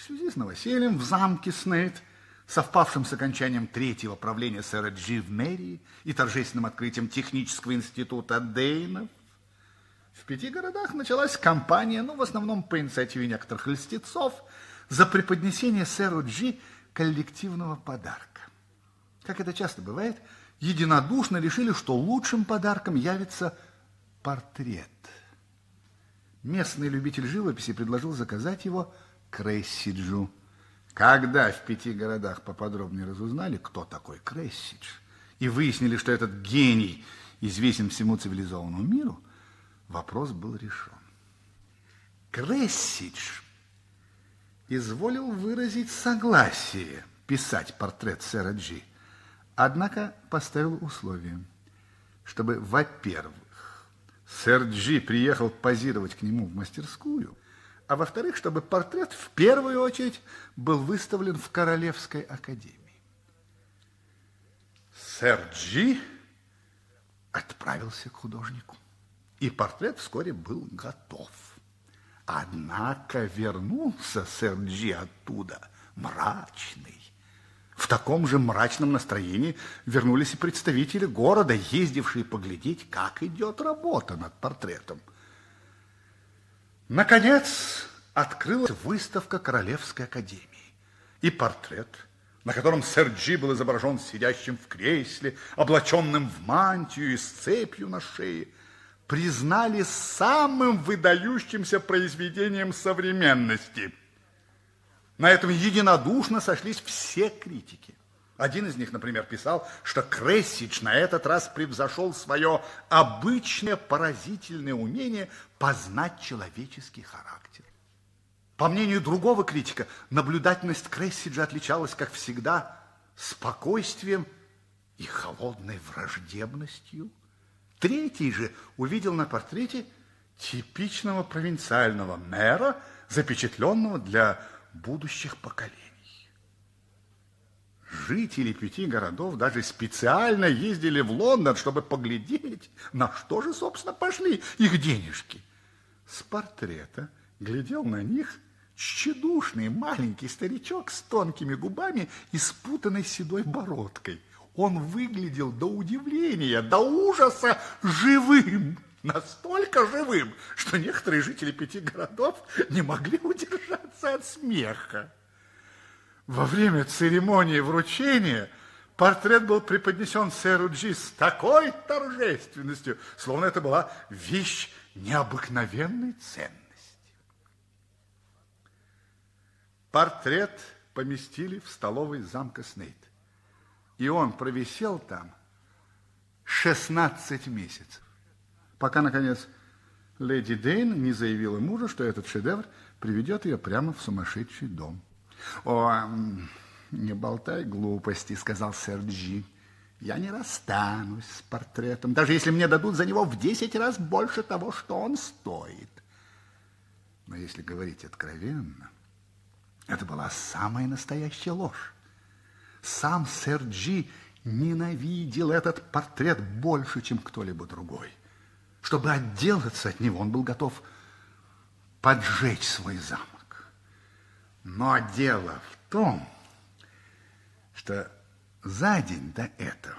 В связи с новосельем в замке Снейт, совпавшим с окончанием третьего правления сэра Джи в мэрии и торжественным открытием технического института Дейнов, в пяти городах началась кампания, ну, в основном по инициативе некоторых льстецов, за преподнесение сэру Джи коллективного подарка. Как это часто бывает, единодушно решили, что лучшим подарком явится портрет. Местный любитель живописи предложил заказать его Крессиджу. Когда в пяти городах поподробнее разузнали, кто такой Крессидж, и выяснили, что этот гений известен всему цивилизованному миру, вопрос был решен. Крессидж изволил выразить согласие писать портрет сэра Джи, однако поставил условие, чтобы, во-первых, сэр Джи приехал позировать к нему в мастерскую, а во-вторых, чтобы портрет в первую очередь был выставлен в Королевской академии. Сэр Джи отправился к художнику, и портрет вскоре был готов. Однако вернулся сэр Джи оттуда мрачный. В таком же мрачном настроении вернулись и представители города, ездившие поглядеть, как идет работа над портретом. Наконец, открылась выставка Королевской академии. И портрет, на котором сэр Джи был изображен сидящим в кресле, облаченным в мантию и с цепью на шее – признали самым выдающимся произведением современности. На этом единодушно сошлись все критики. Один из них, например, писал, что Крессидж на этот раз превзошел свое обычное поразительное умение познать человеческий характер. По мнению другого критика, наблюдательность Крессиджа отличалась, как всегда, спокойствием и холодной враждебностью. Третий же увидел на портрете типичного провинциального мэра, запечатленного для будущих поколений. Жители пяти городов даже специально ездили в Лондон, чтобы поглядеть, на что же, собственно, пошли их денежки. С портрета глядел на них тщедушный маленький старичок с тонкими губами и спутанной седой бородкой – он выглядел до удивления, до ужаса живым. Настолько живым, что некоторые жители пяти городов не могли удержаться от смеха. Во время церемонии вручения портрет был преподнесен сэру Джи с такой торжественностью, словно это была вещь необыкновенной ценности. Портрет поместили в столовой замка Снейт. И он провисел там 16 месяцев, пока, наконец, леди Дейн не заявила мужу, что этот шедевр приведет ее прямо в сумасшедший дом. «О, не болтай глупости», — сказал сэр Джи. «Я не расстанусь с портретом, даже если мне дадут за него в десять раз больше того, что он стоит». Но если говорить откровенно, это была самая настоящая ложь. Сам сэр Джи ненавидел этот портрет больше, чем кто-либо другой. Чтобы отделаться от него, он был готов поджечь свой замок. Но дело в том, что за день до этого,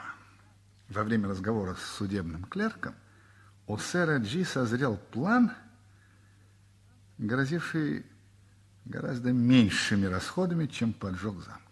во время разговора с судебным клерком, у сэра Джи созрел план, грозивший гораздо меньшими расходами, чем поджог замка.